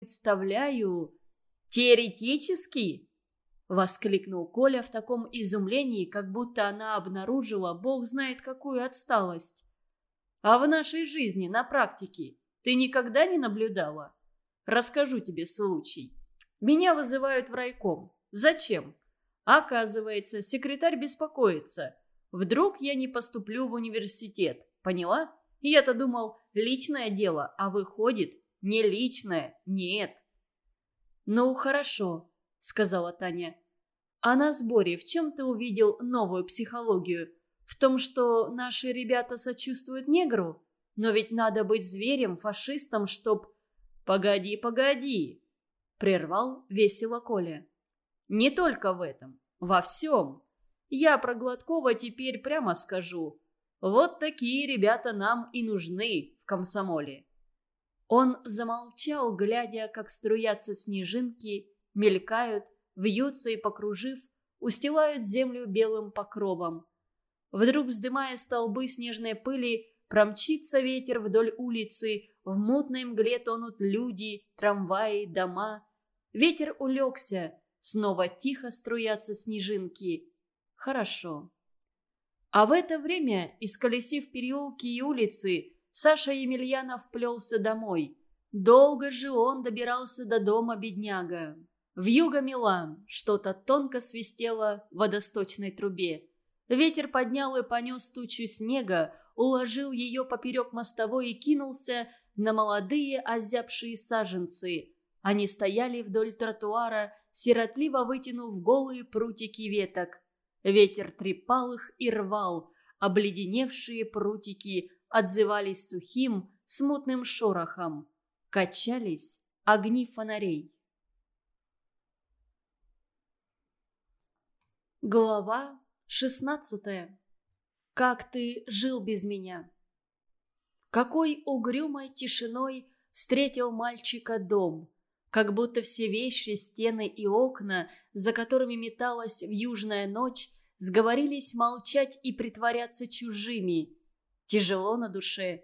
представляю. Теоретически?» — воскликнул Коля в таком изумлении, как будто она обнаружила бог знает какую отсталость. «А в нашей жизни, на практике, ты никогда не наблюдала? Расскажу тебе случай. Меня вызывают в райком. Зачем? Оказывается, секретарь беспокоится. Вдруг я не поступлю в университет. Поняла? Я-то думал, личное дело, а выходит, не личное, нет. «Ну, хорошо», — сказала Таня. «А на сборе в чем ты увидел новую психологию? В том, что наши ребята сочувствуют негру? Но ведь надо быть зверем, фашистом, чтоб...» «Погоди, погоди», — прервал весело Коля. «Не только в этом, во всем. Я про Гладкова теперь прямо скажу. Вот такие ребята нам и нужны в комсомоле. Он замолчал, глядя, как струятся снежинки, мелькают, вьются и, покружив, устилают землю белым покровом. Вдруг, вздымая столбы снежной пыли, промчится ветер вдоль улицы, в мутной мгле тонут люди, трамваи, дома. Ветер улегся, снова тихо струятся снежинки. Хорошо. А в это время, исколесив переулки и улицы, Саша Емельянов плелся домой. Долго же он добирался до дома бедняга. Вьюга мела, что-то тонко свистело в водосточной трубе. Ветер поднял и понес тучу снега, уложил ее поперек мостовой и кинулся на молодые озябшие саженцы. Они стояли вдоль тротуара, сиротливо вытянув голые прутики веток. Ветер трепал их и рвал, обледеневшие прутики отзывались сухим, смутным шорохом. Качались огни фонарей. Глава шестнадцатая. Как ты жил без меня? Какой угрюмой тишиной встретил мальчика дом, как будто все вещи, стены и окна, за которыми металась в южная ночь, сговорились молчать и притворяться чужими. Тяжело на душе.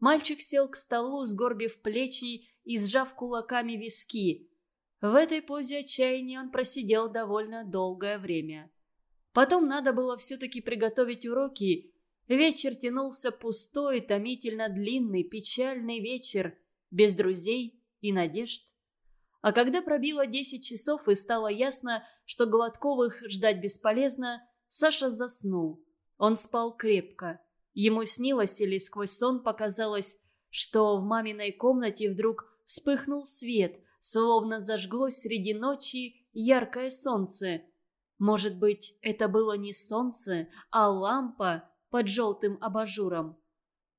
Мальчик сел к столу, сгорбив плечи и сжав кулаками виски. В этой позе отчаяния он просидел довольно долгое время. Потом надо было все-таки приготовить уроки. Вечер тянулся пустой, томительно длинный, печальный вечер, без друзей и надежд. А когда пробило десять часов и стало ясно, что Гладковых ждать бесполезно, Саша заснул. Он спал крепко. Ему снилось или сквозь сон показалось, что в маминой комнате вдруг вспыхнул свет, словно зажглось среди ночи яркое солнце. Может быть, это было не солнце, а лампа под желтым абажуром.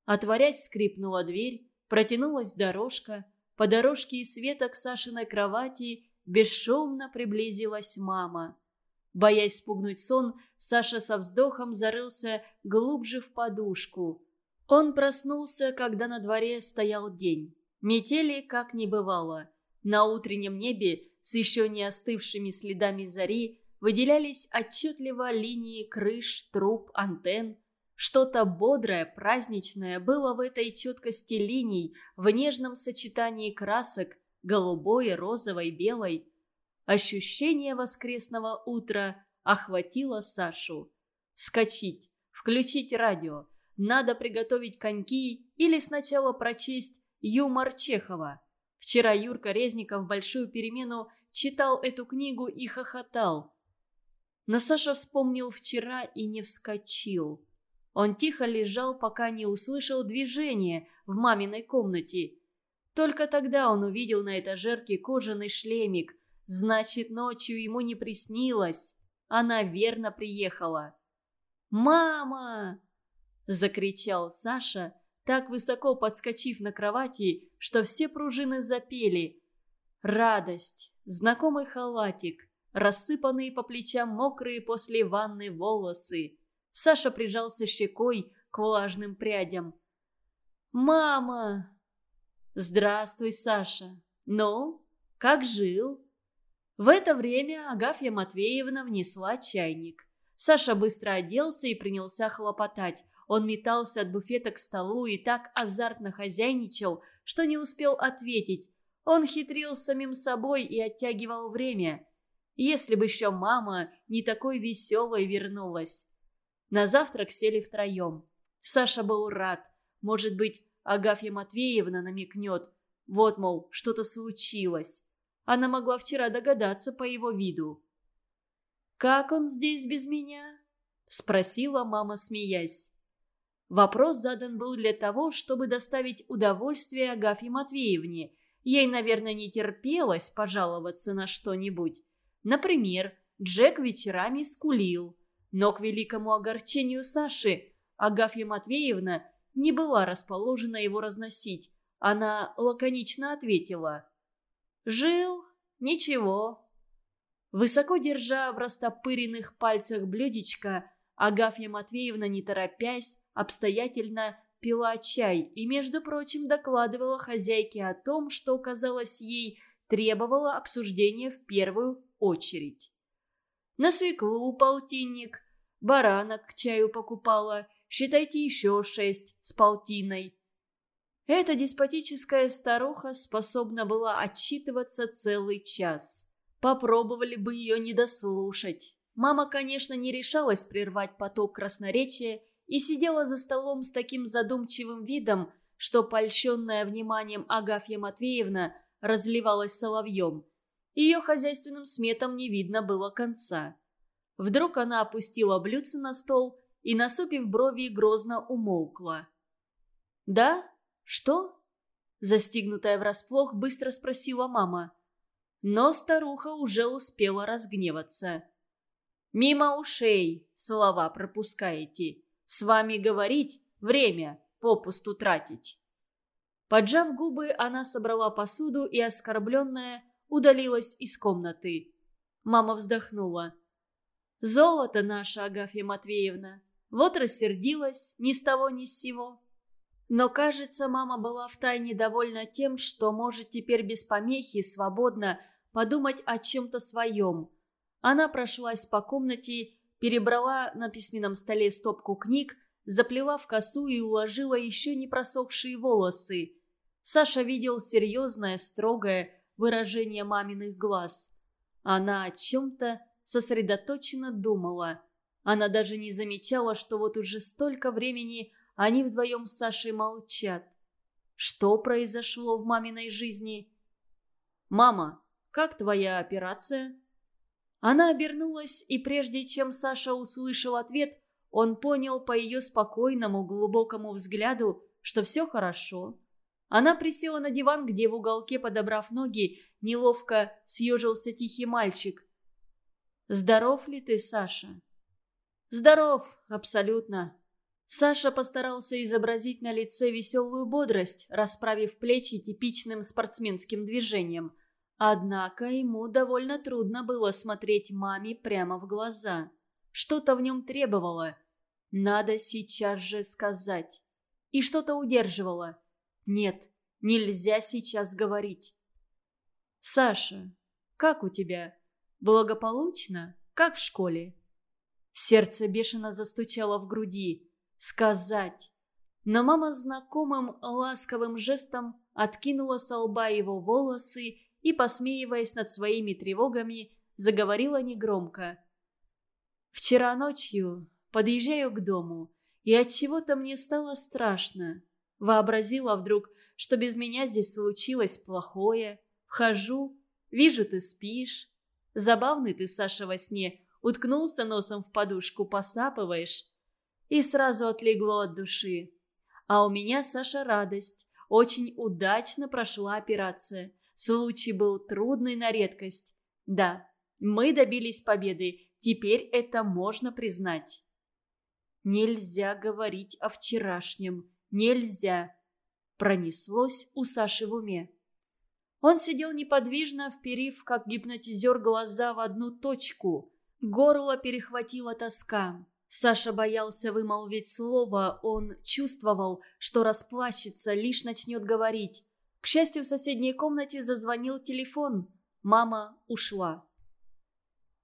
Отворясь, скрипнула дверь, протянулась дорожка. По дорожке и света к Сашиной кровати бесшумно приблизилась мама. Боясь спугнуть сон, Саша со вздохом зарылся глубже в подушку. Он проснулся, когда на дворе стоял день. Метели как не бывало. На утреннем небе с еще не остывшими следами зари выделялись отчетливо линии крыш, труб, антенн. Что-то бодрое, праздничное было в этой четкости линий, в нежном сочетании красок, голубой, розовой, белой – Ощущение воскресного утра охватило Сашу. Вскочить, включить радио. Надо приготовить коньки или сначала прочесть юмор Чехова. Вчера Юрка Резников в большую перемену читал эту книгу и хохотал. Но Саша вспомнил вчера и не вскочил. Он тихо лежал, пока не услышал движения в маминой комнате. Только тогда он увидел на этажерке кожаный шлемик – Значит, ночью ему не приснилось. Она верно приехала. «Мама!» – закричал Саша, так высоко подскочив на кровати, что все пружины запели. Радость, знакомый халатик, рассыпанные по плечам мокрые после ванны волосы. Саша прижался щекой к влажным прядям. «Мама!» «Здравствуй, Саша. Ну, как жил?» В это время Агафья Матвеевна внесла чайник. Саша быстро оделся и принялся хлопотать. Он метался от буфета к столу и так азартно хозяйничал, что не успел ответить. Он хитрил самим собой и оттягивал время. Если бы еще мама не такой веселой вернулась. На завтрак сели втроем. Саша был рад. Может быть, Агафья Матвеевна намекнет. Вот, мол, что-то случилось. Она могла вчера догадаться по его виду. «Как он здесь без меня?» – спросила мама, смеясь. Вопрос задан был для того, чтобы доставить удовольствие Агафье Матвеевне. Ей, наверное, не терпелось пожаловаться на что-нибудь. Например, Джек вечерами скулил. Но к великому огорчению Саши Агафья Матвеевна не была расположена его разносить. Она лаконично ответила. «Жил? Ничего. Высоко держа в растопыренных пальцах блюдечко, Агафья Матвеевна, не торопясь, обстоятельно пила чай и, между прочим, докладывала хозяйке о том, что, казалось ей, требовало обсуждения в первую очередь. На свеклу полтинник, баранок к чаю покупала, считайте еще шесть с полтиной. Эта деспотическая старуха способна была отчитываться целый час. Попробовали бы ее не дослушать. Мама, конечно, не решалась прервать поток красноречия и сидела за столом с таким задумчивым видом, что польщенная вниманием Агафья Матвеевна разливалась соловьем. Ее хозяйственным сметом не видно было конца. Вдруг она опустила блюдце на стол и, насупив брови, грозно умолкла. «Да? Что?» Застигнутая врасплох, быстро спросила мама. Но старуха уже успела разгневаться. «Мимо ушей слова пропускаете. С вами говорить – время попусту тратить». Поджав губы, она собрала посуду и, оскорбленная, удалилась из комнаты. Мама вздохнула. «Золото наше, Агафья Матвеевна. Вот рассердилась ни с того ни с сего». Но, кажется, мама была втайне довольна тем, что может теперь без помехи свободно подумать о чем-то своем. Она прошлась по комнате, перебрала на письменном столе стопку книг, заплела в косу и уложила еще не просохшие волосы. Саша видел серьезное, строгое выражение маминых глаз. Она о чем-то сосредоточенно думала. Она даже не замечала, что вот уже столько времени они вдвоем с Сашей молчат. Что произошло в маминой жизни? «Мама, как твоя операция?» Она обернулась, и прежде чем Саша услышал ответ, он понял по ее спокойному, глубокому взгляду, что все хорошо. Она присела на диван, где в уголке, подобрав ноги, неловко съежился тихий мальчик. «Здоров ли ты, Саша?» «Здоров, абсолютно». Саша постарался изобразить на лице веселую бодрость, расправив плечи типичным спортсменским движением – Однако ему довольно трудно было смотреть маме прямо в глаза. Что-то в нем требовало. Надо сейчас же сказать. И что-то удерживало. Нет, нельзя сейчас говорить. «Саша, как у тебя? Благополучно? Как в школе?» Сердце бешено застучало в груди. «Сказать!» Но мама знакомым ласковым жестом откинула со лба его волосы и, посмеиваясь над своими тревогами, заговорила негромко. «Вчера ночью подъезжаю к дому, и от чего то мне стало страшно. Вообразила вдруг, что без меня здесь случилось плохое. Вхожу, вижу, ты спишь. Забавный ты, Саша, во сне, уткнулся носом в подушку, посапываешь. И сразу отлегло от души. А у меня, Саша, радость. Очень удачно прошла операция. Случай был трудный на редкость. Да, мы добились победы, теперь это можно признать. Нельзя говорить о вчерашнем. Нельзя. Пронеслось у Саши в уме. Он сидел неподвижно, вперив, как гипнотизер, глаза в одну точку. Горло перехватила тоска. Саша боялся вымолвить слово, он чувствовал, что расплачется, лишь начнет говорить. К счастью, в соседней комнате зазвонил телефон. Мама ушла.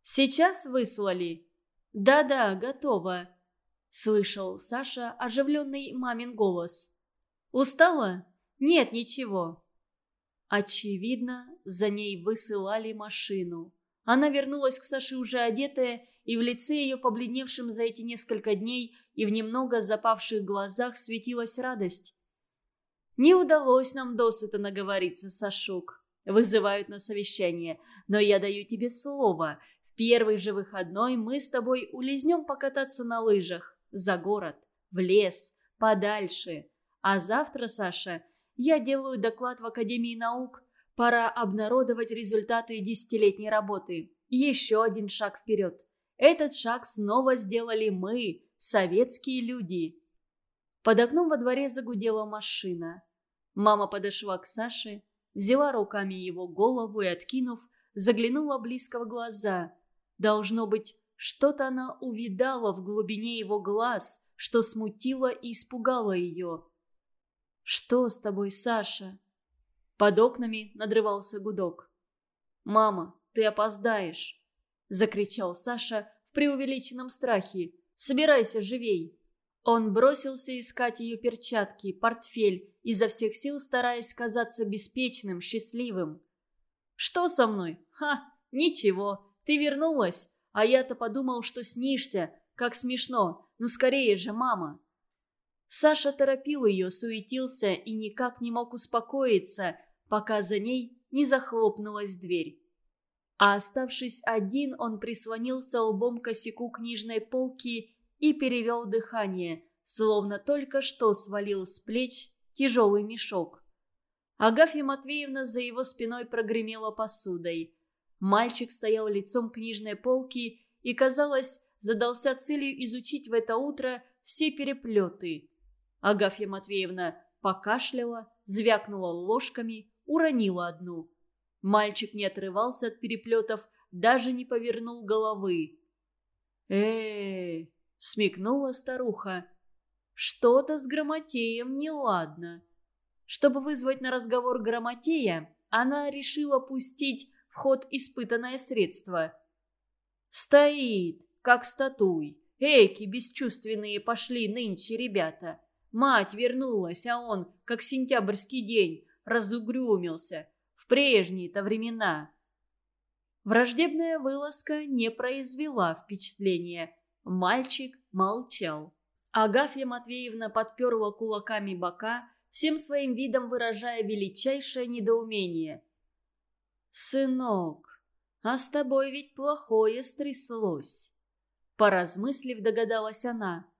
«Сейчас выслали?» «Да-да, готово», — слышал Саша оживленный мамин голос. «Устала? Нет, ничего». Очевидно, за ней высылали машину. Она вернулась к Саше уже одетая, и в лице ее, побледневшем за эти несколько дней, и в немного запавших глазах светилась радость. «Не удалось нам досыта наговориться, Сашук. Вызывают на совещание, но я даю тебе слово. В первый же выходной мы с тобой улизнем покататься на лыжах. За город, в лес, подальше. А завтра, Саша, я делаю доклад в Академии наук. Пора обнародовать результаты десятилетней работы. Еще один шаг вперед. Этот шаг снова сделали мы, советские люди. Под окном во дворе загудела машина. Мама подошла к Саше, взяла руками его голову и, откинув, заглянула близко в глаза. Должно быть, что-то она увидала в глубине его глаз, что смутило и испугало ее. «Что с тобой, Саша?» Под окнами надрывался гудок. «Мама, ты опоздаешь!» – закричал Саша в преувеличенном страхе. «Собирайся живей!» Он бросился искать ее перчатки, портфель, изо всех сил стараясь казаться беспечным, счастливым. «Что со мной? Ха! Ничего! Ты вернулась! А я-то подумал, что снишься. Как смешно! Ну скорее же, мама!» Саша торопил ее, суетился и никак не мог успокоиться, пока за ней не захлопнулась дверь. А оставшись один, он прислонился лбом к косяку книжной полки и перевел дыхание, словно только что свалил с плеч тяжелый мешок. Агафья Матвеевна за его спиной прогремела посудой. Мальчик стоял лицом книжной полки и, казалось, задался целью изучить в это утро все переплеты. Агафья Матвеевна покашляла, звякнула ложками, уронила одну. Мальчик не отрывался от переплетов, даже не повернул головы. э, смекнула старуха. «Что-то с Грамотеем неладно». Чтобы вызвать на разговор Грамотея, она решила пустить в ход испытанное средство. «Стоит, как статуй. Эки бесчувственные пошли нынче ребята. Мать вернулась, а он, как сентябрьский день, разугрюмился. В прежние-то времена. Враждебная вылазка не произвела впечатления. Мальчик молчал. Агафья Матвеевна подперла кулаками бока, всем своим видом выражая величайшее недоумение. «Сынок, а с тобой ведь плохое стряслось», — поразмыслив, догадалась она.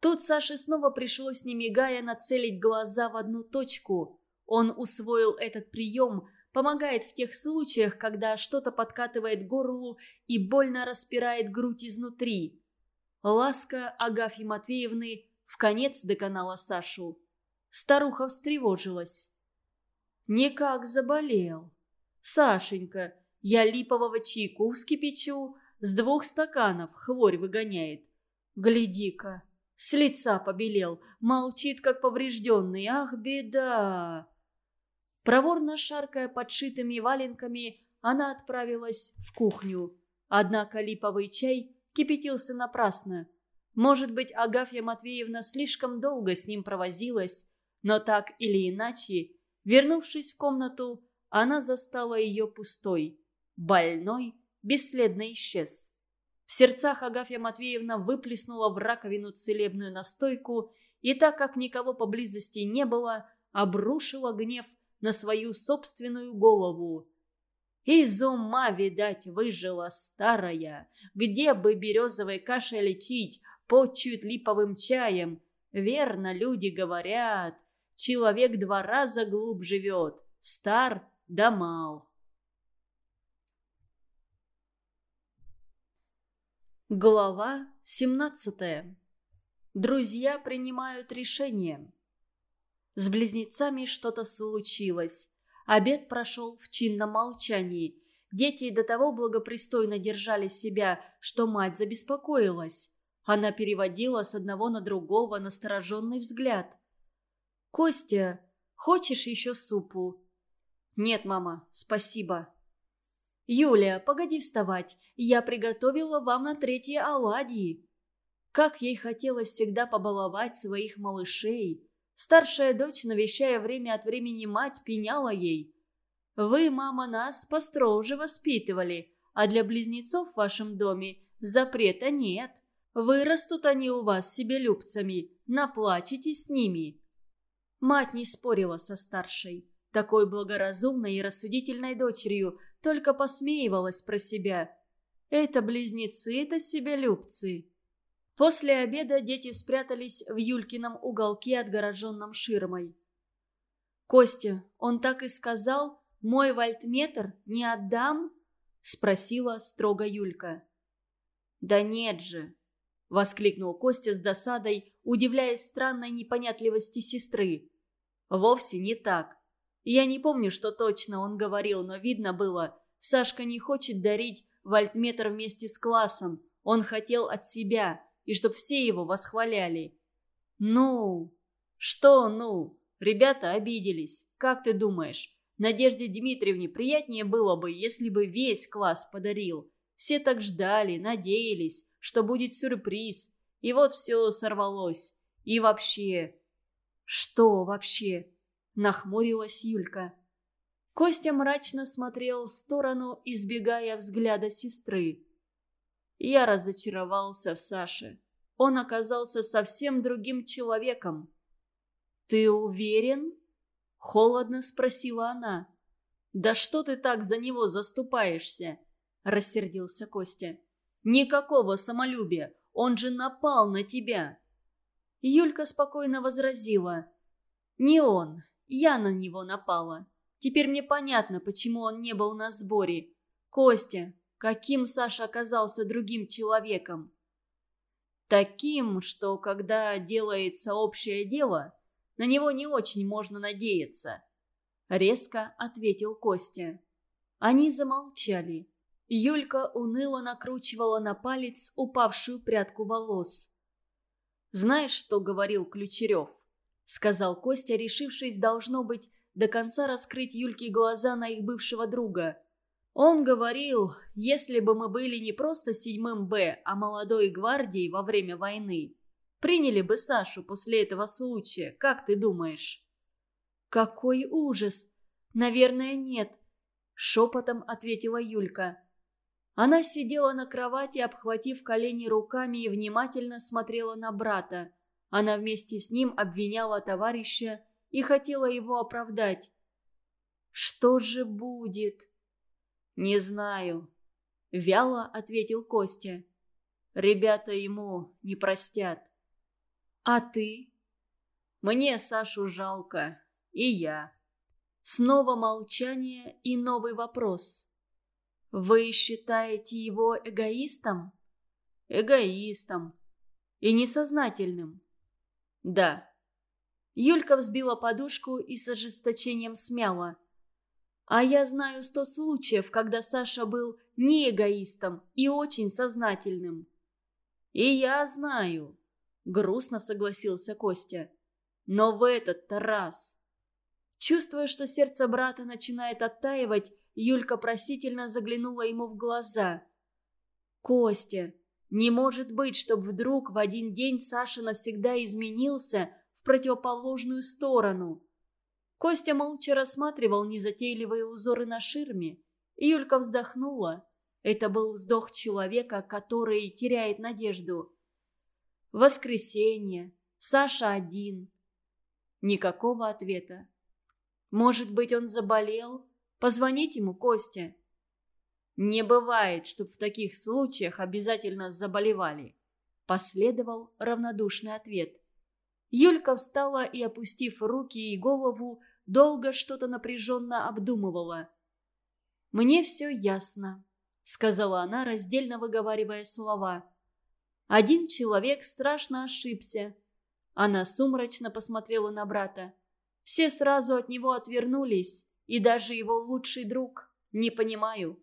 Тут Саше снова пришлось, не мигая, нацелить глаза в одну точку. Он усвоил этот прием, помогает в тех случаях, когда что-то подкатывает горлу и больно распирает грудь изнутри. Ласка Агафьи Матвеевны в конец доконала Сашу. Старуха встревожилась. «Никак заболел. Сашенька, я липового чайку вскипячу, с двух стаканов хворь выгоняет. Гляди-ка, с лица побелел, молчит, как поврежденный. Ах, беда! Проворно шаркая подшитыми валенками, она отправилась в кухню. Однако липовый чай кипятился напрасно. Может быть, Агафья Матвеевна слишком долго с ним провозилась, но так или иначе, вернувшись в комнату, она застала ее пустой. Больной бесследно исчез. В сердцах Агафья Матвеевна выплеснула в раковину целебную настойку и, так как никого поблизости не было, обрушила гнев на свою собственную голову. Из ума, видать, выжила старая. Где бы березовой кашей лечить, почуют липовым чаем. Верно, люди говорят, человек два раза глубь живет, стар да мал. Глава 17. Друзья принимают решение. С близнецами что-то случилось. Обед прошел в чинном молчании. Дети до того благопристойно держали себя, что мать забеспокоилась. Она переводила с одного на другого настороженный взгляд. «Костя, хочешь еще супу?» «Нет, мама, спасибо», «Юлия, погоди вставать, я приготовила вам на третье оладьи». Как ей хотелось всегда побаловать своих малышей. Старшая дочь, навещая время от времени мать, пеняла ей. Вы, мама, нас построже воспитывали, а для близнецов в вашем доме запрета нет. Вырастут они у вас себелюбцами, наплачете с ними». Мать не спорила со старшей, такой благоразумной и рассудительной дочерью, только посмеивалась про себя. «Это близнецы, это себелюбцы». После обеда дети спрятались в Юлькином уголке, отгороженном ширмой. «Костя, он так и сказал, мой вольтметр не отдам?» – спросила строго Юлька. «Да нет же!» – воскликнул Костя с досадой, удивляясь странной непонятливости сестры. «Вовсе не так. Я не помню, что точно он говорил, но видно было, Сашка не хочет дарить вольтметр вместе с классом. Он хотел от себя, и чтоб все его восхваляли. Ну? Что ну? Ребята обиделись. Как ты думаешь? Надежде Дмитриевне приятнее было бы, если бы весь класс подарил. Все так ждали, надеялись, что будет сюрприз. И вот все сорвалось. И вообще... Что вообще? Нахмурилась Юлька. Костя мрачно смотрел в сторону, избегая взгляда сестры. Я разочаровался в Саше. Он оказался совсем другим человеком. «Ты уверен?» — холодно спросила она. «Да что ты так за него заступаешься?» — рассердился Костя. «Никакого самолюбия! Он же напал на тебя!» Юлька спокойно возразила. «Не он. Я на него напала. Теперь мне понятно, почему он не был на сборе. Костя, каким Саша оказался другим человеком?» «Таким, что когда делается общее дело, на него не очень можно надеяться», — резко ответил Костя. Они замолчали. Юлька уныло накручивала на палец упавшую прядку волос. «Знаешь, что говорил Ключерев?» — сказал Костя, решившись, должно быть, до конца раскрыть Юльке глаза на их бывшего друга. Он говорил, если бы мы были не просто седьмым Б, а молодой гвардией во время войны, Приняли бы Сашу после этого случая, как ты думаешь?» «Какой ужас! Наверное, нет», — шепотом ответила Юлька. Она сидела на кровати, обхватив колени руками и внимательно смотрела на брата. Она вместе с ним обвиняла товарища и хотела его оправдать. «Что же будет?» «Не знаю», — вяло ответил Костя. «Ребята ему не простят». «А ты?» «Мне Сашу жалко. И я». Снова молчание и новый вопрос. «Вы считаете его эгоистом?» «Эгоистом. И несознательным». «Да». Юлька взбила подушку и с ожесточением смяла. «А я знаю сто случаев, когда Саша был не эгоистом и очень сознательным». «И я знаю», Грустно согласился Костя. Но в этот-то раз... Чувствуя, что сердце брата начинает оттаивать, Юлька просительно заглянула ему в глаза. «Костя, не может быть, чтобы вдруг в один день Саша навсегда изменился в противоположную сторону». Костя молча рассматривал незатейливые узоры на ширме. Юлька вздохнула. Это был вздох человека, который теряет надежду. Воскресенье. Саша один. Никакого ответа. Может быть, он заболел? Позвонить ему, Костя. Не бывает, чтоб в таких случаях обязательно заболевали. Последовал равнодушный ответ. Юлька встала и, опустив руки и голову, долго что-то напряженно обдумывала. «Мне все ясно», — сказала она, раздельно выговаривая слова. Один человек страшно ошибся. Она сумрачно посмотрела на брата. Все сразу от него отвернулись, и даже его лучший друг. Не понимаю.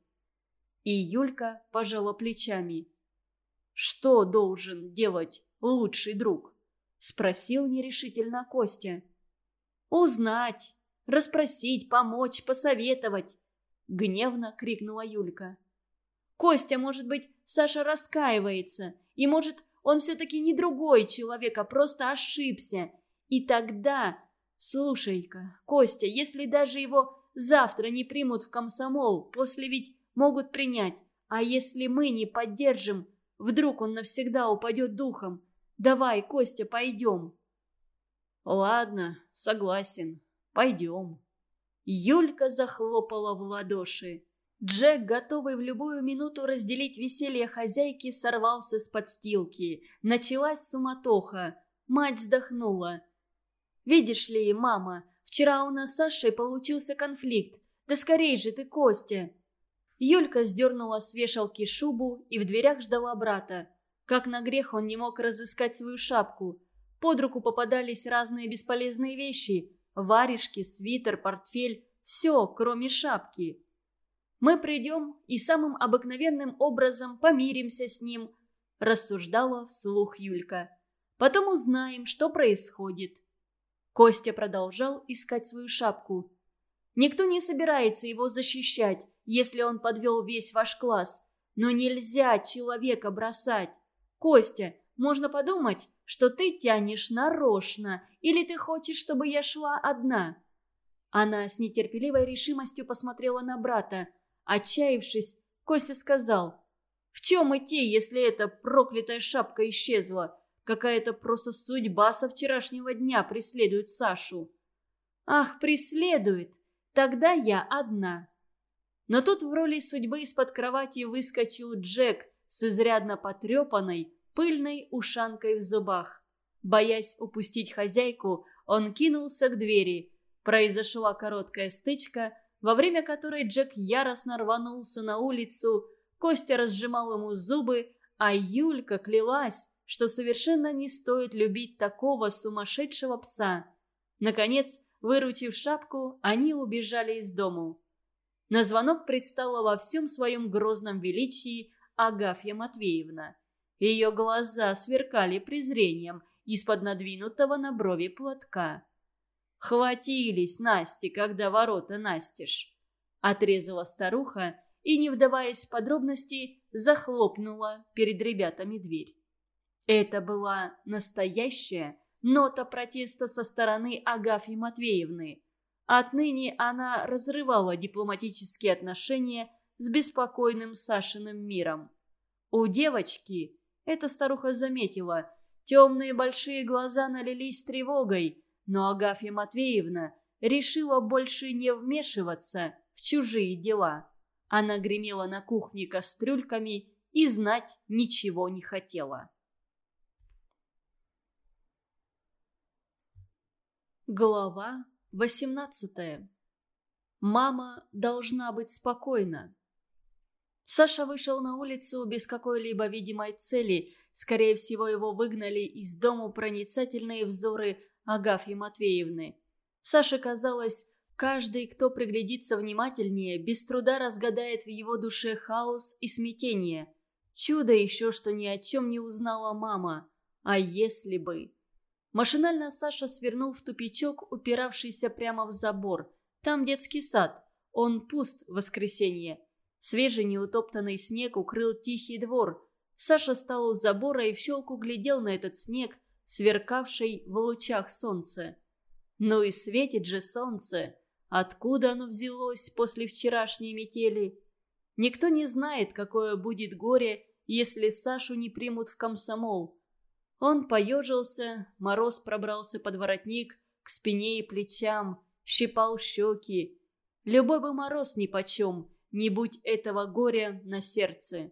И Юлька пожала плечами. «Что должен делать лучший друг?» Спросил нерешительно Костя. «Узнать, расспросить, помочь, посоветовать!» Гневно крикнула Юлька. «Костя, может быть, Саша раскаивается, и, может, он все-таки не другой человек, а просто ошибся. И тогда... Слушай-ка, Костя, если даже его завтра не примут в комсомол, после ведь могут принять. А если мы не поддержим, вдруг он навсегда упадет духом. Давай, Костя, пойдем. Ладно, согласен, пойдем. Юлька захлопала в ладоши. Джек, готовый в любую минуту разделить веселье хозяйки, сорвался с подстилки. Началась суматоха. Мать вздохнула. «Видишь ли, мама, вчера у нас с Сашей получился конфликт. Да скорей же ты, Костя!» Юлька сдернула с вешалки шубу и в дверях ждала брата. Как на грех он не мог разыскать свою шапку. Под руку попадались разные бесполезные вещи. Варежки, свитер, портфель. Все, кроме шапки. Мы придем и самым обыкновенным образом помиримся с ним, рассуждала вслух Юлька. Потом узнаем, что происходит. Костя продолжал искать свою шапку. Никто не собирается его защищать, если он подвел весь ваш класс. Но нельзя человека бросать. Костя, можно подумать, что ты тянешь нарочно, или ты хочешь, чтобы я шла одна?» Она с нетерпеливой решимостью посмотрела на брата. Отчаявшись, Костя сказал, «В чем идти, если эта проклятая шапка исчезла? Какая-то просто судьба со вчерашнего дня преследует Сашу». «Ах, преследует! Тогда я одна». Но тут в роли судьбы из-под кровати выскочил Джек с изрядно потрепанной, пыльной ушанкой в зубах. Боясь упустить хозяйку, он кинулся к двери. Произошла короткая стычка, во время которой Джек яростно рванулся на улицу, Костя разжимал ему зубы, а Юлька клялась, что совершенно не стоит любить такого сумасшедшего пса. Наконец, выручив шапку, они убежали из дому. На звонок предстала во всем своем грозном величии Агафья Матвеевна. Ее глаза сверкали презрением из-под надвинутого на брови платка. «Хватились, Насти, когда ворота настежь!» Отрезала старуха и, не вдаваясь в подробности, захлопнула перед ребятами дверь. Это была настоящая нота протеста со стороны Агафьи Матвеевны. Отныне она разрывала дипломатические отношения с беспокойным Сашиным миром. У девочки эта старуха заметила. Темные большие глаза налились тревогой, но Агафья Матвеевна решила больше не вмешиваться в чужие дела. Она гремела на кухне кастрюльками и знать ничего не хотела. Глава восемнадцатая. Мама должна быть спокойна. Саша вышел на улицу без какой-либо видимой цели. Скорее всего, его выгнали из дому проницательные взоры Агафьи Матвеевны. Саше казалось, каждый, кто приглядится внимательнее, без труда разгадает в его душе хаос и смятение. Чудо еще, что ни о чем не узнала мама. А если бы... Машинально Саша свернул в тупичок, упиравшийся прямо в забор. Там детский сад. Он пуст в воскресенье. Свежий неутоптанный снег укрыл тихий двор. Саша стал у забора и в щелку глядел на этот снег, сверкавший в лучах солнца. Ну и светит же солнце. Откуда оно взялось после вчерашней метели? Никто не знает, какое будет горе, если Сашу не примут в комсомол. Он поежился, мороз пробрался под воротник, к спине и плечам, щипал щеки. Любой бы мороз нипочем, не будь этого горя на сердце.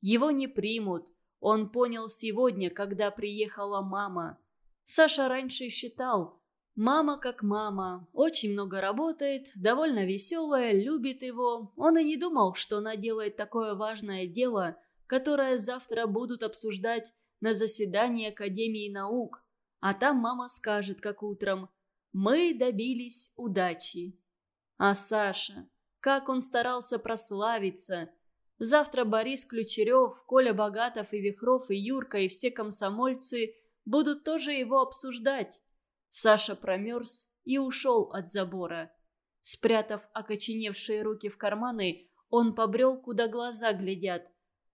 Его не примут. Он понял сегодня, когда приехала мама. Саша раньше считал, мама как мама, очень много работает, довольно веселая, любит его. Он и не думал, что она делает такое важное дело, которое завтра будут обсуждать на заседании Академии наук. А там мама скажет, как утром, «Мы добились удачи». А Саша... Как он старался прославиться. Завтра Борис Ключерев, Коля Богатов и Вихров, и Юрка, и все комсомольцы будут тоже его обсуждать. Саша промерз и ушел от забора. Спрятав окоченевшие руки в карманы, он побрел, куда глаза глядят.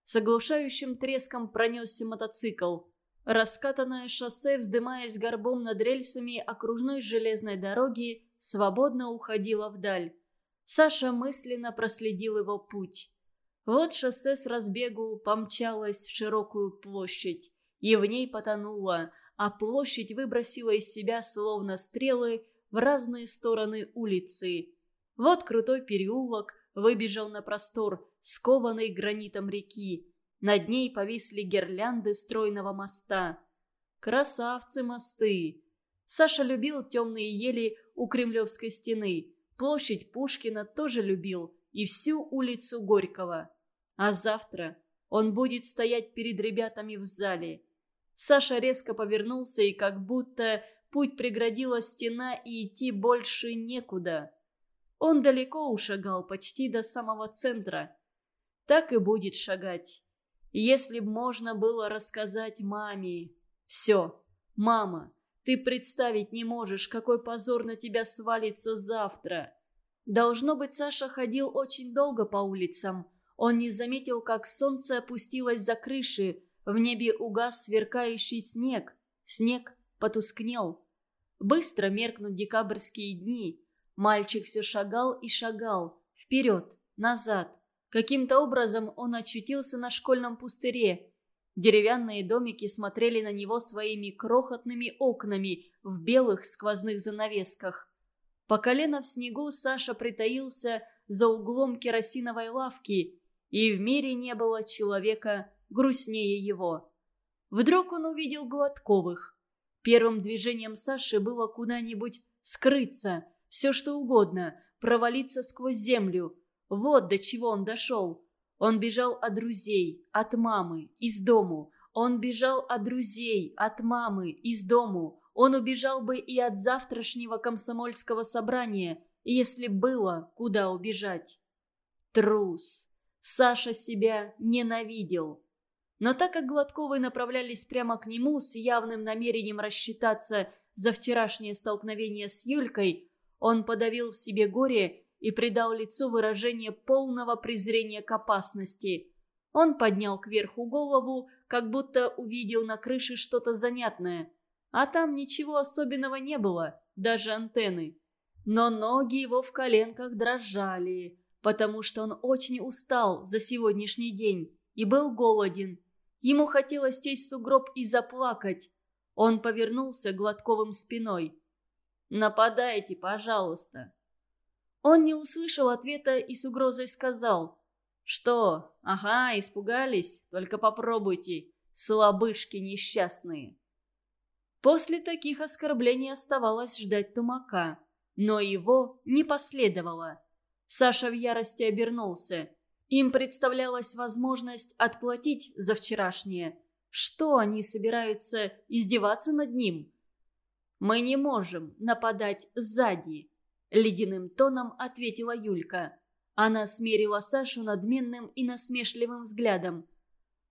С оглушающим треском пронесся мотоцикл. Раскатанное шоссе, вздымаясь горбом над рельсами окружной железной дороги, свободно уходило вдаль. Саша мысленно проследил его путь. Вот шоссе с разбегу помчалось в широкую площадь, и в ней потонуло, а площадь выбросила из себя словно стрелы в разные стороны улицы. Вот крутой переулок выбежал на простор, скованный гранитом реки. Над ней повисли гирлянды стройного моста. Красавцы мосты! Саша любил темные ели у Кремлевской стены. Площадь Пушкина тоже любил и всю улицу Горького. А завтра он будет стоять перед ребятами в зале. Саша резко повернулся и как будто путь преградила стена и идти больше некуда. Он далеко ушагал, почти до самого центра. Так и будет шагать. Если б можно было рассказать маме. Все, мама, ты представить не можешь, какой позор на тебя свалится завтра. Должно быть, Саша ходил очень долго по улицам. Он не заметил, как солнце опустилось за крыши. В небе угас сверкающий снег. Снег потускнел. Быстро меркнут декабрьские дни. Мальчик все шагал и шагал. Вперед, назад. Каким-то образом он очутился на школьном пустыре. Деревянные домики смотрели на него своими крохотными окнами в белых сквозных занавесках. По колено в снегу Саша притаился за углом керосиновой лавки, и в мире не было человека грустнее его. Вдруг он увидел Гладковых. Первым движением Саши было куда-нибудь скрыться, все что угодно, провалиться сквозь землю. Вот до чего он дошел. Он бежал от друзей, от мамы, из дому. Он бежал от друзей, от мамы, из дому. Он убежал бы и от завтрашнего комсомольского собрания, если было куда убежать. Трус. Саша себя ненавидел. Но так как Гладковы направлялись прямо к нему с явным намерением рассчитаться за вчерашнее столкновение с Юлькой, он подавил в себе горе и придал лицу выражение полного презрения к опасности. Он поднял кверху голову, как будто увидел на крыше что-то занятное. А там ничего особенного не было, даже антенны. Но ноги его в коленках дрожали, потому что он очень устал за сегодняшний день и был голоден. Ему хотелось сесть в сугроб и заплакать. Он повернулся Гладковым спиной. «Нападайте, пожалуйста», он не услышал ответа и с угрозой сказал. «Что? Ага, испугались? Только попробуйте, слабышки несчастные». После таких оскорблений оставалось ждать тумака, но его не последовало. Саша в ярости обернулся. Им представлялась возможность отплатить за вчерашнее. Что они собираются издеваться над ним? «Мы не можем нападать сзади», – ледяным тоном ответила Юлька. Она смерила Сашу надменным и насмешливым взглядом.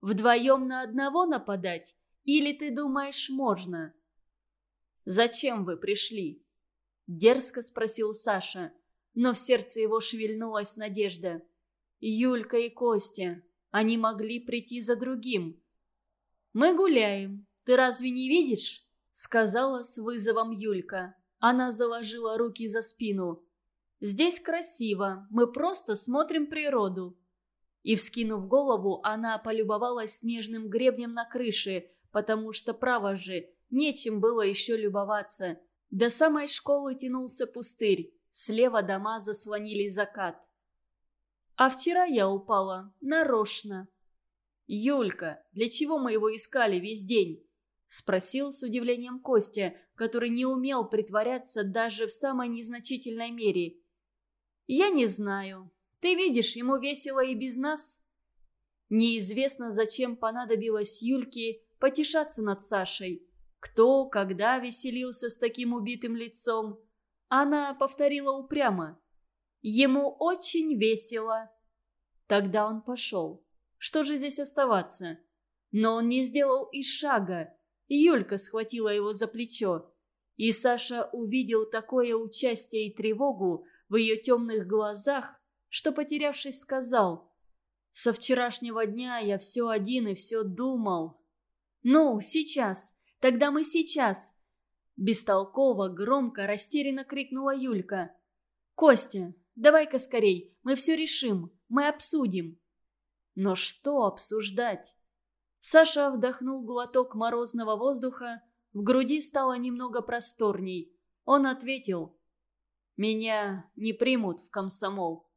«Вдвоем на одного нападать? Или ты думаешь, можно?» «Зачем вы пришли?» – дерзко спросил Саша, но в сердце его шевельнулась надежда. «Юлька и Костя, они могли прийти за другим». «Мы гуляем, ты разве не видишь?» – сказала с вызовом Юлька. Она заложила руки за спину. «Здесь красиво, мы просто смотрим природу». И, вскинув голову, она полюбовалась снежным гребнем на крыше, потому что, право же, нечем было еще любоваться. До самой школы тянулся пустырь, слева дома заслонили закат. А вчера я упала, нарочно. «Юлька, для чего мы его искали весь день?» – спросил с удивлением Костя, который не умел притворяться даже в самой незначительной мере. «Я не знаю. Ты видишь, ему весело и без нас». Неизвестно, зачем понадобилось Юльке потешаться над Сашей. Кто, когда веселился с таким убитым лицом. Она повторила упрямо. «Ему очень весело». Тогда он пошел. Что же здесь оставаться? Но он не сделал и шага. Юлька схватила его за плечо. И Саша увидел такое участие и тревогу в ее темных глазах, что, потерявшись, сказал «Со вчерашнего дня я все один и все думал». «Ну, сейчас! Тогда мы сейчас!» Бестолково, громко, растерянно крикнула Юлька. «Костя, давай-ка скорей, мы все решим, мы обсудим». Но что обсуждать? Саша вдохнул глоток морозного воздуха, в груди стало немного просторней. Он ответил, «Меня не примут в комсомол».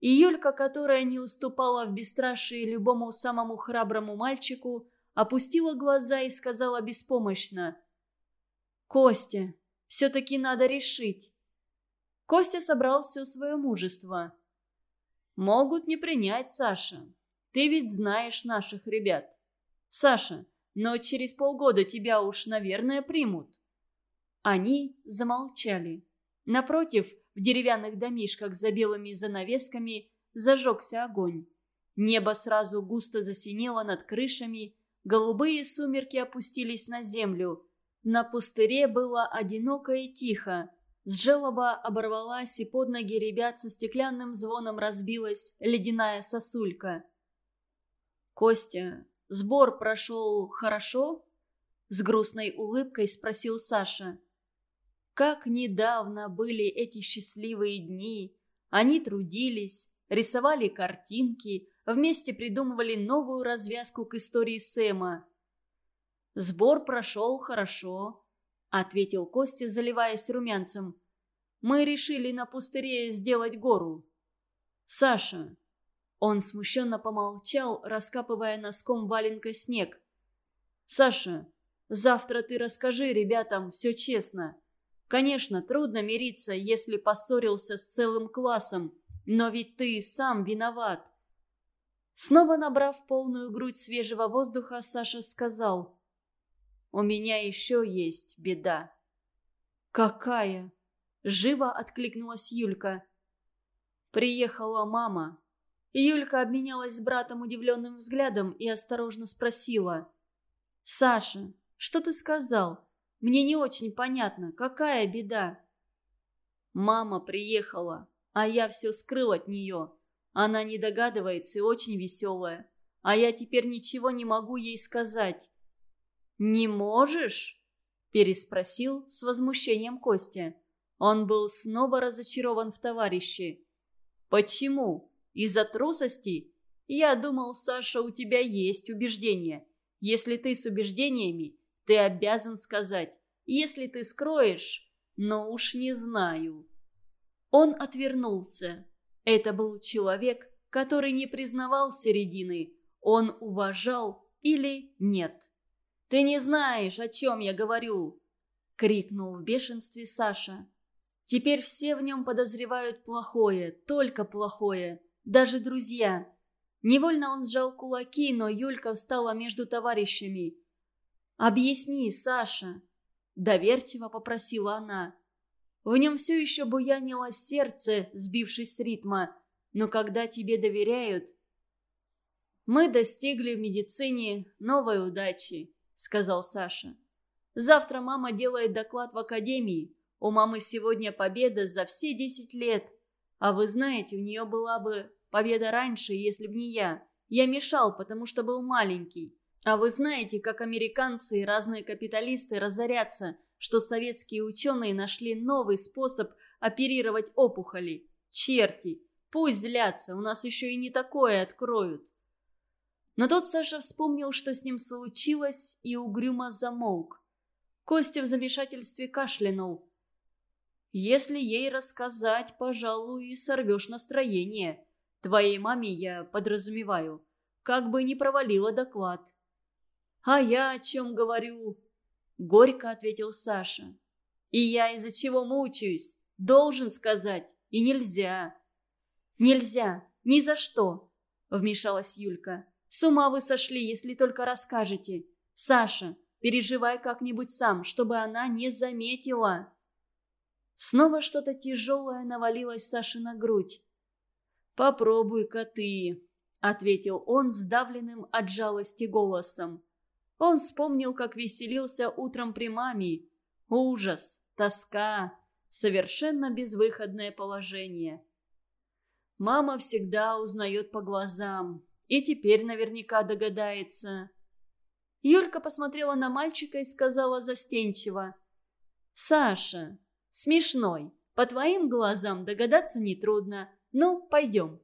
И Юлька, которая не уступала в бесстрашии любому самому храброму мальчику, опустила глаза и сказала беспомощно, «Костя, все-таки надо решить». Костя собрал все свое мужество. «Могут не принять, Саша. Ты ведь знаешь наших ребят. Саша, но через полгода тебя уж, наверное, примут». Они замолчали. Напротив, в деревянных домишках за белыми занавесками зажегся огонь. Небо сразу густо засинело над крышами, голубые сумерки опустились на землю. На пустыре было одиноко и тихо. С желоба оборвалась, и под ноги ребят со стеклянным звоном разбилась ледяная сосулька. «Костя, сбор прошел хорошо?» С грустной улыбкой спросил Саша. Как недавно были эти счастливые дни. Они трудились, рисовали картинки, вместе придумывали новую развязку к истории Сэма. «Сбор прошел хорошо», — ответил Костя, заливаясь румянцем. «Мы решили на пустыре сделать гору». «Саша, он смущенно помолчал, раскапывая носком валенка снег. «Саша, завтра ты расскажи ребятам все честно. Конечно, трудно мириться, если поссорился с целым классом, но ведь ты сам виноват». Снова набрав полную грудь свежего воздуха, Саша сказал, «У меня еще есть беда». «Какая?» – живо откликнулась Юлька. «Приехала мама», Юлька обменялась с братом удивленным взглядом и осторожно спросила. «Саша, что ты сказал? Мне не очень понятно, какая беда?» «Мама приехала, а я все скрыл от нее. Она не догадывается и очень веселая. А я теперь ничего не могу ей сказать». «Не можешь?» – переспросил с возмущением Костя. Он был снова разочарован в товарище. «Почему?» Из-за трусости? Я думал, Саша, у тебя есть убеждения. Если ты с убеждениями, ты обязан сказать. Если ты скроешь, но уж не знаю. Он отвернулся. Это был человек, который не признавал середины. Он уважал или нет. «Ты не знаешь, о чем я говорю!» — крикнул в бешенстве Саша. Теперь все в нем подозревают плохое, только плохое даже друзья. Невольно он сжал кулаки, но Юлька встала между товарищами. «Объясни, Саша», – доверчиво попросила она. В нем все еще буянило сердце, сбившись с ритма. Но когда тебе доверяют... «Мы достигли в медицине новой удачи», – сказал Саша. «Завтра мама делает доклад в академии. У мамы сегодня победа за все десять лет. А вы знаете, у нее была бы победа раньше, если б не я. Я мешал, потому что был маленький. А вы знаете, как американцы и разные капиталисты разорятся, что советские ученые нашли новый способ оперировать опухоли. Черти! Пусть злятся, у нас еще и не такое откроют. Но тот Саша вспомнил, что с ним случилось, и угрюмо замолк. Костя в замешательстве кашлянул. Если ей рассказать, пожалуй, сорвешь настроение. Твоей маме я подразумеваю. Как бы не провалила доклад. А я о чем говорю? Горько ответил Саша. И я из-за чего мучаюсь? Должен сказать. И нельзя. Нельзя. Ни за что. Вмешалась Юлька. С ума вы сошли, если только расскажете. Саша, переживай как-нибудь сам, чтобы она не заметила. Снова что-то тяжелое навалилось Саше на грудь. «Попробуй-ка ты», — ответил он сдавленным от жалости голосом. Он вспомнил, как веселился утром при маме. Ужас, тоска, совершенно безвыходное положение. Мама всегда узнает по глазам. И теперь наверняка догадается. Юлька посмотрела на мальчика и сказала застенчиво. «Саша, смешной, По твоим глазам догадаться нетрудно. Ну, пойдем».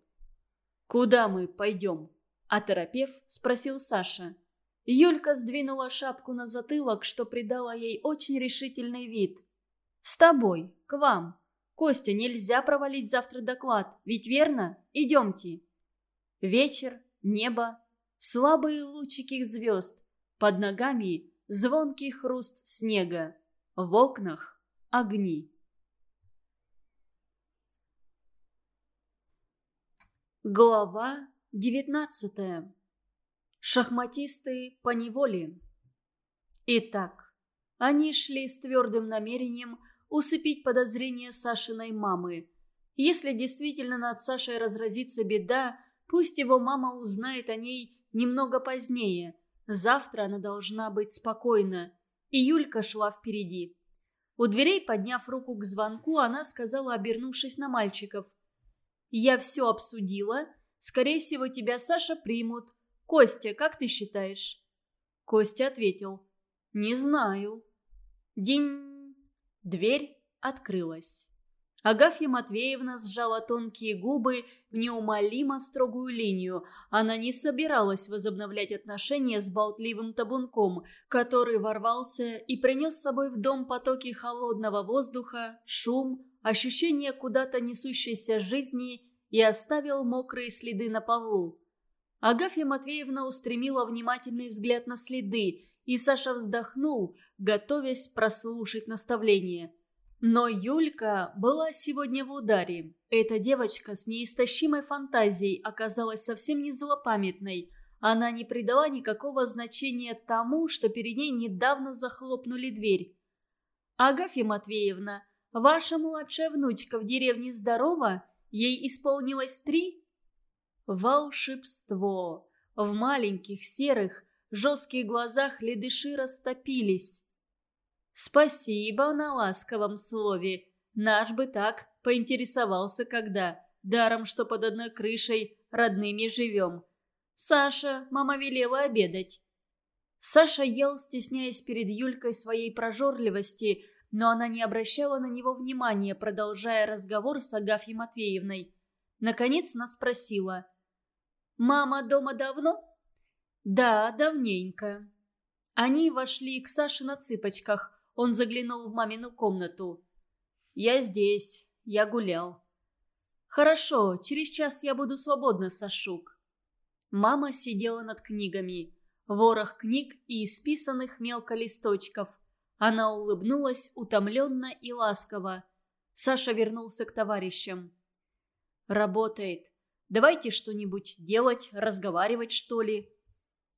«Куда мы пойдем?» – оторопев, спросил Саша. Юлька сдвинула шапку на затылок, что придало ей очень решительный вид. «С тобой, к вам. Костя, нельзя провалить завтра доклад, ведь верно? Идемте». Вечер, небо, слабые лучики звезд, под ногами звонкий хруст снега, в окнах огни. Глава девятнадцатая. Шахматисты по неволе. Итак, они шли с твердым намерением усыпить подозрения Сашиной мамы. Если действительно над Сашей разразится беда, пусть его мама узнает о ней немного позднее. Завтра она должна быть спокойна. И Юлька шла впереди. У дверей, подняв руку к звонку, она сказала, обернувшись на мальчиков. «Я все обсудила. Скорее всего, тебя Саша примут. «Костя, как ты считаешь?» Костя ответил. «Не знаю». День. Дверь открылась. Агафья Матвеевна сжала тонкие губы в неумолимо строгую линию. Она не собиралась возобновлять отношения с болтливым табунком, который ворвался и принес с собой в дом потоки холодного воздуха, шум, ощущение куда-то несущейся жизни и оставил мокрые следы на полу. Агафья Матвеевна устремила внимательный взгляд на следы, и Саша вздохнул, готовясь прослушать наставление. Но Юлька была сегодня в ударе. Эта девочка с неистощимой фантазией оказалась совсем не злопамятной. Она не придала никакого значения тому, что перед ней недавно захлопнули дверь. «Агафья Матвеевна, ваша младшая внучка в деревне здорова? Ей исполнилось три?» Волшебство! В маленьких серых, жестких глазах ледыши растопились. Спасибо на ласковом слове. Наш бы так поинтересовался когда. Даром, что под одной крышей родными живем. Саша, мама велела обедать. Саша ел, стесняясь перед Юлькой своей прожорливости, но она не обращала на него внимания, продолжая разговор с Агафьей Матвеевной. Наконец она спросила – «Мама дома давно?» «Да, давненько». Они вошли к Саше на цыпочках. Он заглянул в мамину комнату. «Я здесь. Я гулял». «Хорошо, через час я буду свободна, Сашук». Мама сидела над книгами. Ворох книг и исписанных мелко листочков. Она улыбнулась утомленно и ласково. Саша вернулся к товарищам. «Работает. Давайте что-нибудь делать, разговаривать, что ли».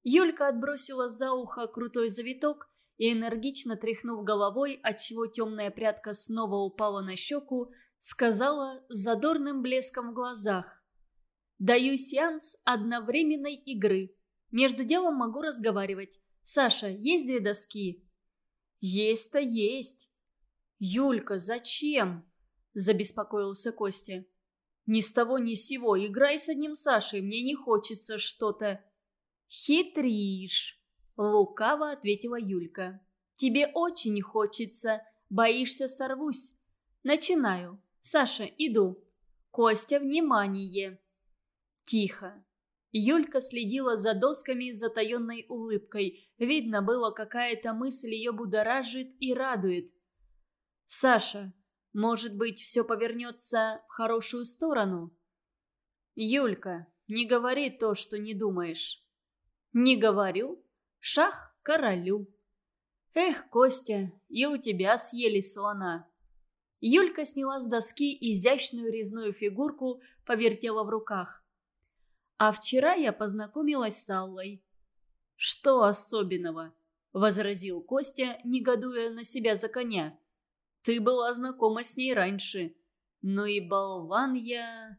Юлька отбросила за ухо крутой завиток и, энергично тряхнув головой, отчего темная прядка снова упала на щеку, сказала с задорным блеском в глазах. «Даю сеанс одновременной игры. Между делом могу разговаривать. Саша, есть две доски?» «Есть-то есть». «Юлька, зачем?» – забеспокоился Костя. Ни с того ни с сего. Играй с одним Сашей, мне не хочется что-то. Хитришь, лукаво ответила Юлька. Тебе очень хочется. Боишься сорвусь. Начинаю. Саша, иду. Костя, внимание. Тихо. Юлька следила за досками с затаенной улыбкой. Видно было, какая-то мысль ее будоражит и радует. «Саша, может быть, все повернется в хорошую сторону? Юлька, не говори то, что не думаешь. Не говорю. Шах королю. Эх, Костя, и у тебя съели слона. Юлька сняла с доски изящную резную фигурку, повертела в руках. А вчера я познакомилась с Аллой. «Что особенного?» – возразил Костя, негодуя на себя за коня. Ты была знакома с ней раньше. Ну и болван я...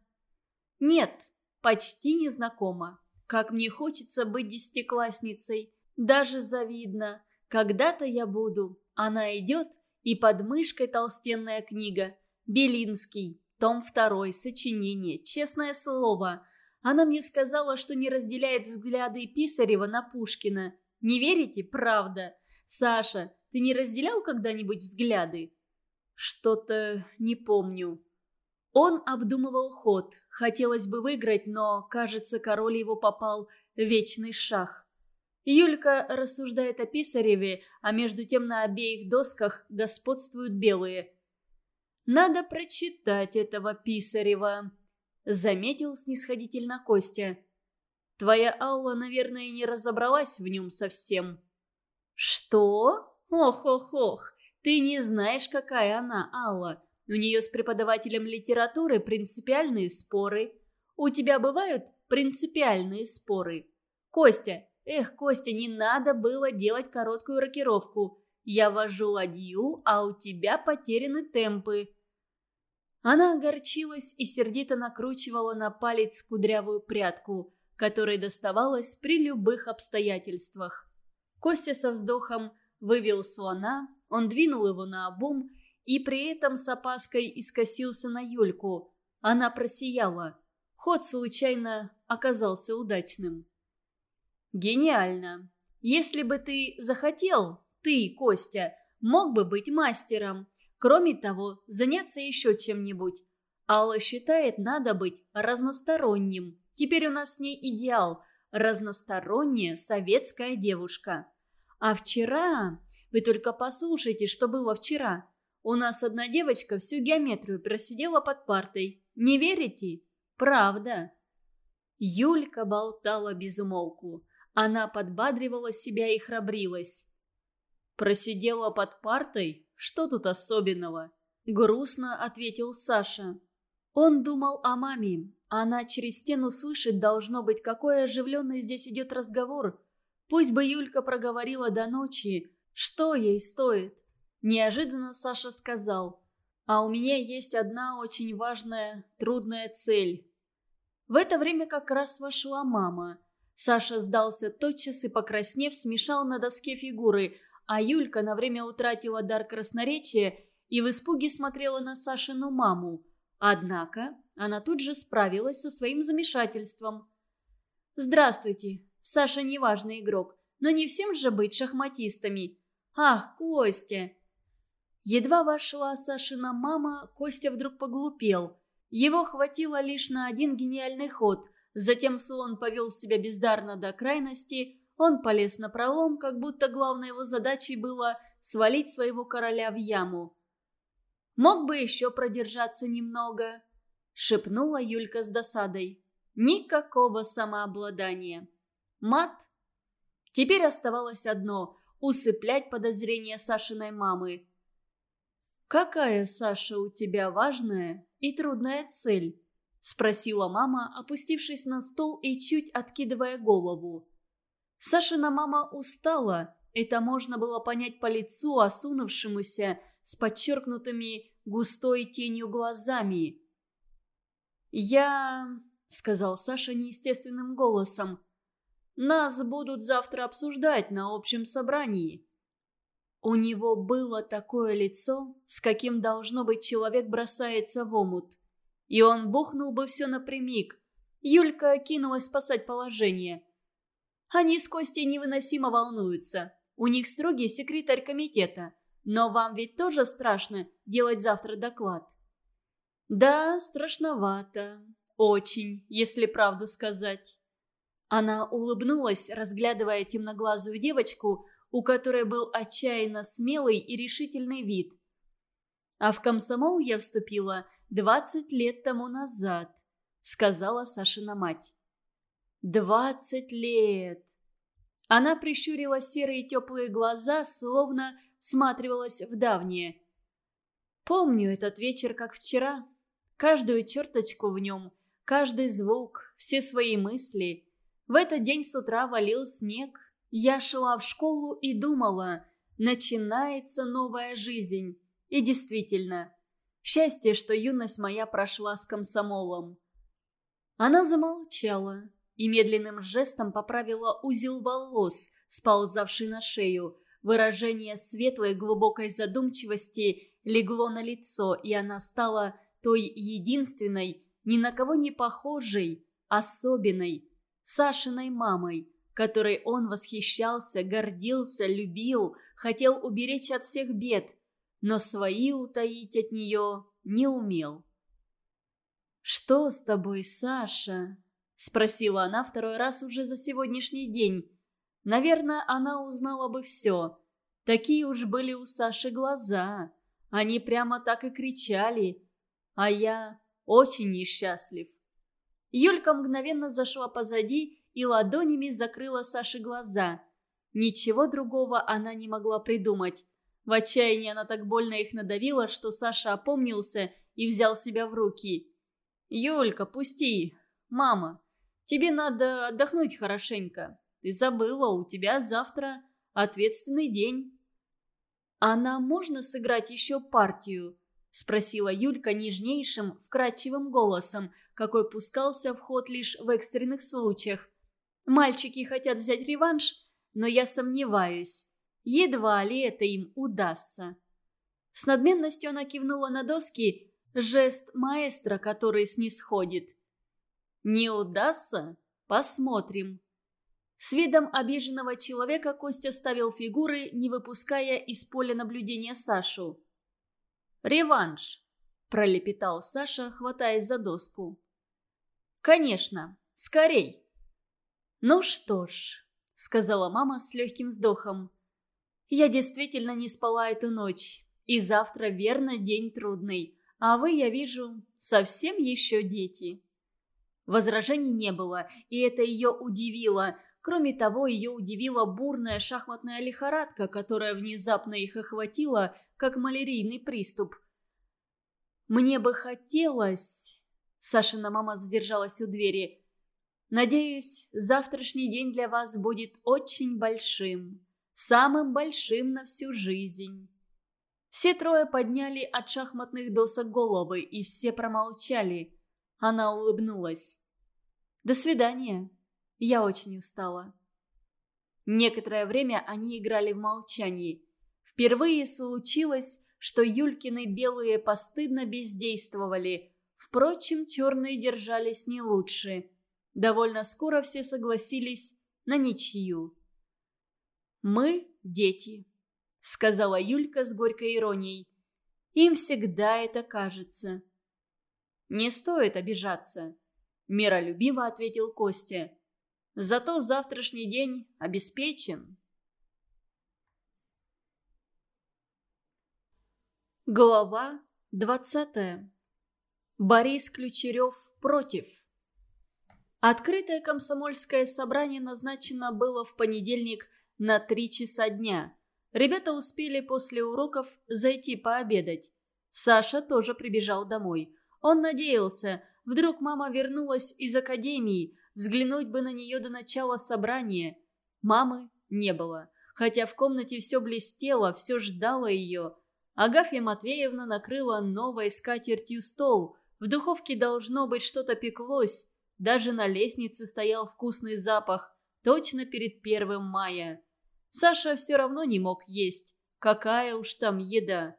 Нет, почти не знакома. Как мне хочется быть десятиклассницей. Даже завидно. Когда-то я буду. Она идет, и под мышкой толстенная книга. Белинский, том второй, сочинение, честное слово. Она мне сказала, что не разделяет взгляды Писарева на Пушкина. Не верите? Правда. Саша, ты не разделял когда-нибудь взгляды? Что-то не помню. Он обдумывал ход. Хотелось бы выиграть, но, кажется, король его попал в вечный шах. Юлька рассуждает о Писареве, а между тем на обеих досках господствуют белые. «Надо прочитать этого Писарева», — заметил снисходительно Костя. «Твоя Алла, наверное, не разобралась в нем совсем». «Что? Ох-ох-ох, ты не знаешь, какая она, Алла. У нее с преподавателем литературы принципиальные споры. У тебя бывают принципиальные споры? Костя, эх, Костя, не надо было делать короткую рокировку. Я вожу ладью, а у тебя потеряны темпы. Она огорчилась и сердито накручивала на палец кудрявую прядку, которой доставалась при любых обстоятельствах. Костя со вздохом вывел слона, он двинул его на обум и при этом с опаской искосился на Юльку. Она просияла. Ход случайно оказался удачным. «Гениально! Если бы ты захотел, ты, Костя, мог бы быть мастером. Кроме того, заняться еще чем-нибудь. Алла считает, надо быть разносторонним. Теперь у нас с ней идеал – разносторонняя советская девушка. А вчера вы только послушайте, что было вчера. У нас одна девочка всю геометрию просидела под партой. Не верите? Правда. Юлька болтала без умолку. Она подбадривала себя и храбрилась. «Просидела под партой? Что тут особенного?» Грустно ответил Саша. Он думал о маме. Она через стену слышит, должно быть, какой оживленный здесь идет разговор. Пусть бы Юлька проговорила до ночи, что ей стоит? Неожиданно Саша сказал. А у меня есть одна очень важная, трудная цель. В это время как раз вошла мама. Саша сдался тотчас и, покраснев, смешал на доске фигуры, а Юлька на время утратила дар красноречия и в испуге смотрела на Сашину маму. Однако она тут же справилась со своим замешательством. «Здравствуйте. Саша неважный игрок, но не всем же быть шахматистами. «Ах, Костя!» Едва вошла Сашина мама, Костя вдруг поглупел. Его хватило лишь на один гениальный ход. Затем слон повел себя бездарно до крайности. Он полез на пролом, как будто главной его задачей было свалить своего короля в яму. «Мог бы еще продержаться немного», — шепнула Юлька с досадой. «Никакого самообладания. Мат?» Теперь оставалось одно усыплять подозрения Сашиной мамы. «Какая, Саша, у тебя важная и трудная цель?» – спросила мама, опустившись на стол и чуть откидывая голову. Сашина мама устала, это можно было понять по лицу, осунувшемуся, с подчеркнутыми густой тенью глазами. «Я...» — сказал Саша неестественным голосом. Нас будут завтра обсуждать на общем собрании». У него было такое лицо, с каким должно быть человек бросается в омут. И он бухнул бы все напрямик. Юлька кинулась спасать положение. Они с Костей невыносимо волнуются. У них строгий секретарь комитета. Но вам ведь тоже страшно делать завтра доклад? Да, страшновато. Очень, если правду сказать. Она улыбнулась, разглядывая темноглазую девочку, у которой был отчаянно смелый и решительный вид. «А в комсомол я вступила двадцать лет тому назад», — сказала Сашина мать. «Двадцать лет!» Она прищурила серые теплые глаза, словно всматривалась в давнее. «Помню этот вечер, как вчера. Каждую черточку в нем, каждый звук, все свои мысли — в этот день с утра валил снег. Я шла в школу и думала, начинается новая жизнь. И действительно, счастье, что юность моя прошла с комсомолом. Она замолчала и медленным жестом поправила узел волос, сползавший на шею. Выражение светлой глубокой задумчивости легло на лицо, и она стала той единственной, ни на кого не похожей, особенной, Сашиной мамой, которой он восхищался, гордился, любил, хотел уберечь от всех бед. Но свои утаить от нее не умел. «Что с тобой, Саша?» – спросила она второй раз уже за сегодняшний день. Наверное, она узнала бы все. Такие уж были у Саши глаза. Они прямо так и кричали. А я очень несчастлив. Юлька мгновенно зашла позади и ладонями закрыла Саше глаза. Ничего другого она не могла придумать. В отчаянии она так больно их надавила, что Саша опомнился и взял себя в руки. «Юлька, пусти! Мама, тебе надо отдохнуть хорошенько. Ты забыла, у тебя завтра ответственный день». «А нам можно сыграть еще партию?» – спросила Юлька нежнейшим, вкрадчивым голосом, какой пускался в ход лишь в экстренных случаях. «Мальчики хотят взять реванш, но я сомневаюсь. Едва ли это им удастся». С надменностью она кивнула на доски, жест маэстро, который снисходит. «Не удастся? Посмотрим». С видом обиженного человека Костя ставил фигуры, не выпуская из поля наблюдения Сашу. «Реванш!» – пролепетал Саша, хватаясь за доску. «Конечно! Скорей!» «Ну что ж», – сказала мама с легким вздохом. «Я действительно не спала эту ночь, и завтра, верно, день трудный, а вы, я вижу, совсем еще дети». Возражений не было, и это ее удивило – Кроме того, ее удивила бурная шахматная лихорадка, которая внезапно их охватила, как малярийный приступ. «Мне бы хотелось...» Сашина мама задержалась у двери. «Надеюсь, завтрашний день для вас будет очень большим. Самым большим на всю жизнь». Все трое подняли от шахматных досок головы, и все промолчали. Она улыбнулась. «До свидания». Я очень устала. Некоторое время они играли в молчании. Впервые случилось, что Юлькины белые постыдно бездействовали. Впрочем, черные держались не лучше. Довольно скоро все согласились на ничью. «Мы – дети», – сказала Юлька с горькой иронией. «Им всегда это кажется». «Не стоит обижаться», – миролюбиво ответил Костя. Зато завтрашний день обеспечен. Глава двадцатая. Борис Ключерев против. Открытое комсомольское собрание назначено было в понедельник на три часа дня. Ребята успели после уроков зайти пообедать. Саша тоже прибежал домой. Он надеялся, вдруг мама вернулась из академии, Взглянуть бы на нее до начала собрания. Мамы не было. Хотя в комнате все блестело, все ждало ее. Агафья Матвеевна накрыла новой скатертью стол. В духовке должно быть что-то пеклось. Даже на лестнице стоял вкусный запах. Точно перед первым мая. Саша все равно не мог есть. Какая уж там еда.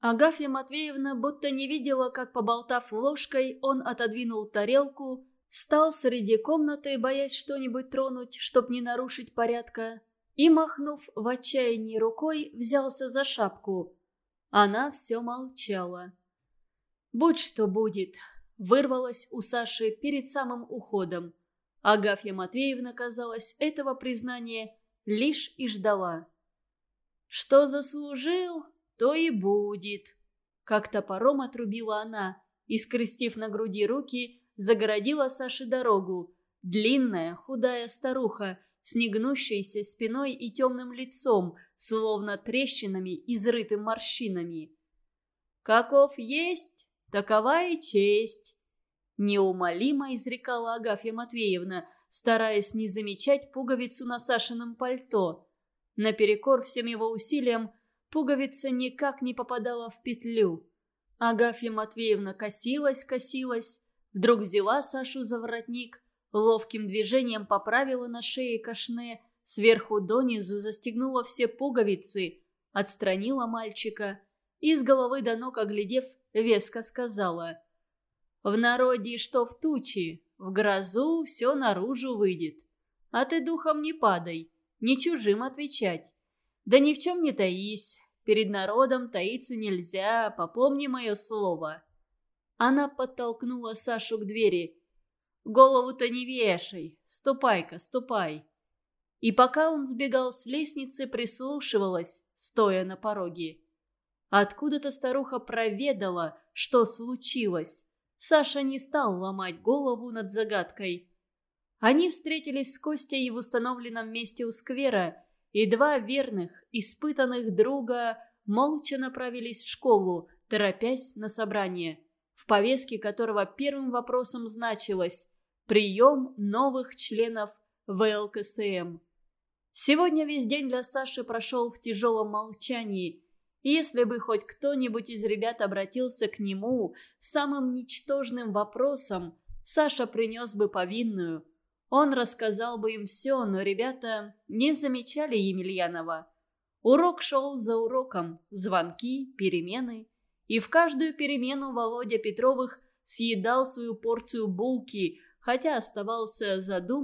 Агафья Матвеевна будто не видела, как, поболтав ложкой, он отодвинул тарелку, Стал среди комнаты, боясь что-нибудь тронуть, чтоб не нарушить порядка, и, махнув в отчаянии рукой, взялся за шапку. Она все молчала. «Будь что будет», — вырвалась у Саши перед самым уходом. Агафья Матвеевна, казалось, этого признания лишь и ждала. «Что заслужил, то и будет», — как топором отрубила она, и, скрестив на груди руки, загородила Саше дорогу. Длинная, худая старуха с негнущейся спиной и темным лицом, словно трещинами, изрытым морщинами. «Каков есть, такова и честь!» Неумолимо изрекала Агафья Матвеевна, стараясь не замечать пуговицу на Сашином пальто. Наперекор всем его усилиям пуговица никак не попадала в петлю. Агафья Матвеевна косилась, косилась, Вдруг взяла Сашу за воротник, ловким движением поправила на шее кашне, сверху донизу застегнула все пуговицы, отстранила мальчика и с головы до ног оглядев, веско сказала «В народе что в тучи, в грозу все наружу выйдет. А ты духом не падай, не чужим отвечать. Да ни в чем не таись, перед народом таиться нельзя, попомни мое слово». Она подтолкнула Сашу к двери. «Голову-то не вешай, ступай-ка, ступай». И пока он сбегал с лестницы, прислушивалась, стоя на пороге. Откуда-то старуха проведала, что случилось. Саша не стал ломать голову над загадкой. Они встретились с Костей в установленном месте у сквера, и два верных, испытанных друга молча направились в школу, торопясь на собрание, в повестке которого первым вопросом значилось «Прием новых членов ВЛКСМ». Сегодня весь день для Саши прошел в тяжелом молчании. Если бы хоть кто-нибудь из ребят обратился к нему с самым ничтожным вопросом, Саша принес бы повинную. Он рассказал бы им все, но ребята не замечали Емельянова. Урок шел за уроком, звонки, перемены. И в каждую перемену Володя Петровых съедал свою порцию булки, хотя оставался задумчив